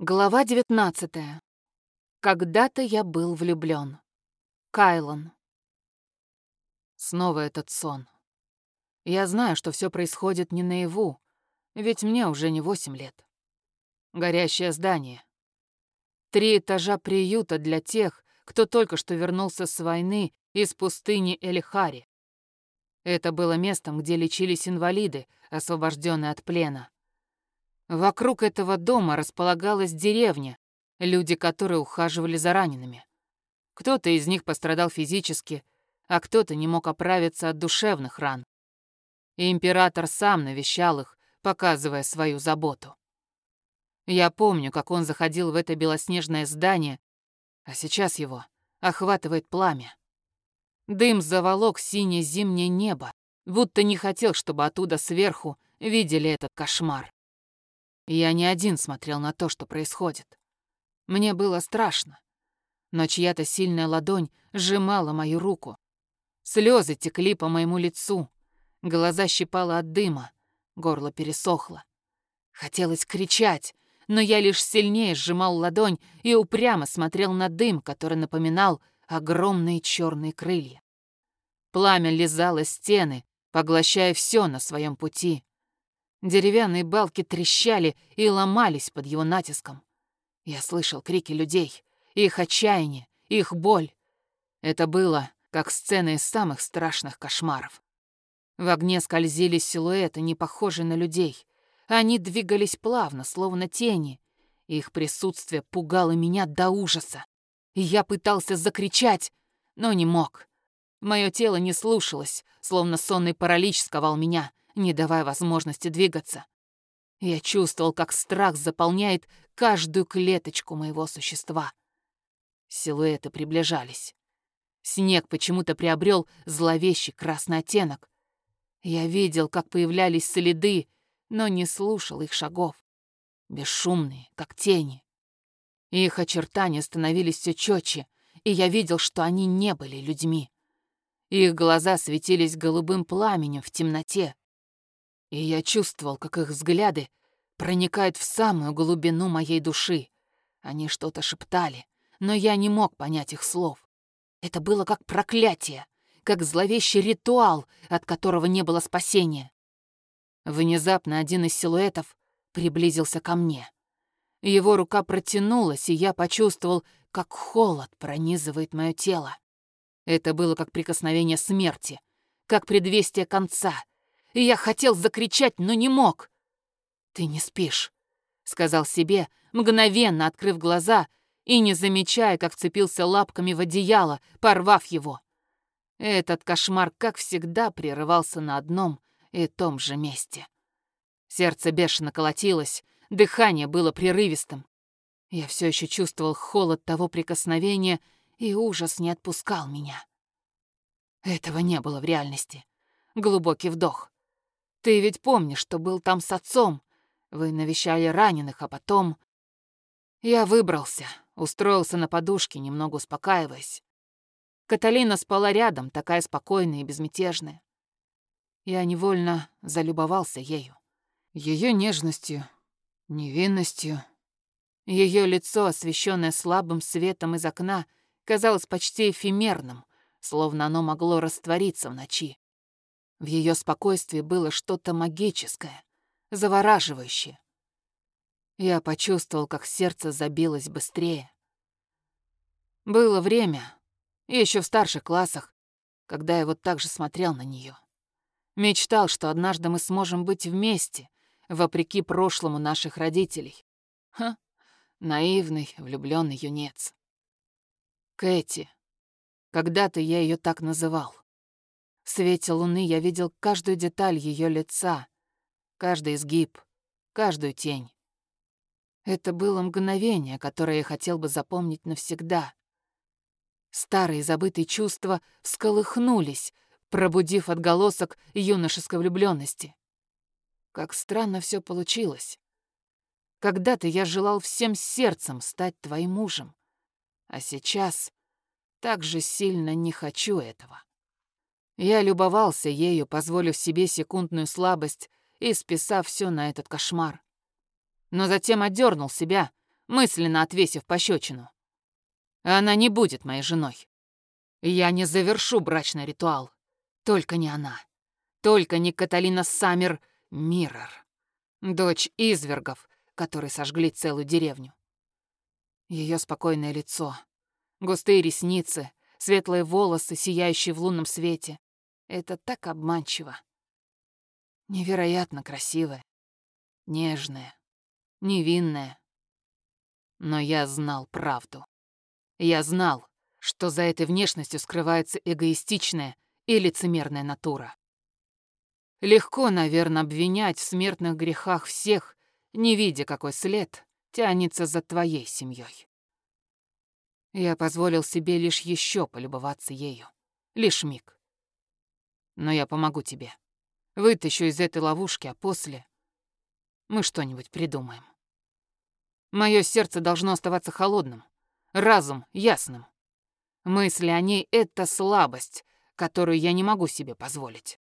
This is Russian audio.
Глава 19. Когда-то я был влюблён. Кайлон. Снова этот сон. Я знаю, что всё происходит не наяву, ведь мне уже не восемь лет. Горящее здание. Три этажа приюта для тех, кто только что вернулся с войны из пустыни Элихари. Это было местом, где лечились инвалиды, освобожденные от плена. Вокруг этого дома располагалась деревня, люди которые ухаживали за ранеными. Кто-то из них пострадал физически, а кто-то не мог оправиться от душевных ран. И император сам навещал их, показывая свою заботу. Я помню, как он заходил в это белоснежное здание, а сейчас его охватывает пламя. Дым заволок синее зимнее небо, будто не хотел, чтобы оттуда сверху видели этот кошмар. Я не один смотрел на то, что происходит. Мне было страшно, но чья-то сильная ладонь сжимала мою руку. Слезы текли по моему лицу, глаза щипало от дыма, горло пересохло. Хотелось кричать, но я лишь сильнее сжимал ладонь и упрямо смотрел на дым, который напоминал огромные черные крылья. Пламя лизало стены, поглощая все на своем пути. Деревянные балки трещали и ломались под его натиском. Я слышал крики людей, их отчаяние, их боль. Это было как сцена из самых страшных кошмаров. В огне скользили силуэты, не похожие на людей. Они двигались плавно, словно тени. Их присутствие пугало меня до ужаса. Я пытался закричать, но не мог. Мое тело не слушалось, словно сонный паралич сковал меня — не давая возможности двигаться. Я чувствовал, как страх заполняет каждую клеточку моего существа. Силуэты приближались. Снег почему-то приобрел зловещий красный оттенок. Я видел, как появлялись следы, но не слушал их шагов. Бесшумные, как тени. Их очертания становились все четче, и я видел, что они не были людьми. Их глаза светились голубым пламенем в темноте и я чувствовал, как их взгляды проникают в самую глубину моей души. Они что-то шептали, но я не мог понять их слов. Это было как проклятие, как зловещий ритуал, от которого не было спасения. Внезапно один из силуэтов приблизился ко мне. Его рука протянулась, и я почувствовал, как холод пронизывает мое тело. Это было как прикосновение смерти, как предвестие конца — и я хотел закричать, но не мог. «Ты не спишь», — сказал себе, мгновенно открыв глаза и не замечая, как вцепился лапками в одеяло, порвав его. Этот кошмар, как всегда, прерывался на одном и том же месте. Сердце бешено колотилось, дыхание было прерывистым. Я все еще чувствовал холод того прикосновения, и ужас не отпускал меня. Этого не было в реальности. Глубокий вдох. Ты ведь помнишь, что был там с отцом. Вы навещали раненых, а потом... Я выбрался, устроился на подушке, немного успокаиваясь. Каталина спала рядом, такая спокойная и безмятежная. Я невольно залюбовался ею. Ее нежностью, невинностью. Ее лицо, освещенное слабым светом из окна, казалось почти эфемерным, словно оно могло раствориться в ночи. В ее спокойствии было что-то магическое, завораживающее. Я почувствовал, как сердце забилось быстрее. Было время, еще в старших классах, когда я вот так же смотрел на нее. Мечтал, что однажды мы сможем быть вместе, вопреки прошлому наших родителей. Ха, наивный, влюбленный юнец. Кэти. Когда-то я ее так называл. В свете луны я видел каждую деталь ее лица, каждый изгиб, каждую тень. Это было мгновение, которое я хотел бы запомнить навсегда. Старые забытые чувства всколыхнулись, пробудив отголосок юношеской влюбленности. Как странно все получилось. Когда-то я желал всем сердцем стать твоим мужем, а сейчас так же сильно не хочу этого. Я любовался ею, позволив себе секундную слабость и списав все на этот кошмар. Но затем отдернул себя, мысленно отвесив пощечину. Она не будет моей женой. Я не завершу брачный ритуал. Только не она. Только не Каталина Саммер Миррор. Дочь извергов, которые сожгли целую деревню. Ее спокойное лицо, густые ресницы, светлые волосы, сияющие в лунном свете. Это так обманчиво. Невероятно красивая, нежная, невинная. Но я знал правду. Я знал, что за этой внешностью скрывается эгоистичная и лицемерная натура. Легко, наверное, обвинять в смертных грехах всех, не видя, какой след тянется за твоей семьей. Я позволил себе лишь еще полюбоваться ею. Лишь миг. Но я помогу тебе. Вытащу из этой ловушки, а после мы что-нибудь придумаем. Мое сердце должно оставаться холодным, разум ясным. Мысли о ней — это слабость, которую я не могу себе позволить.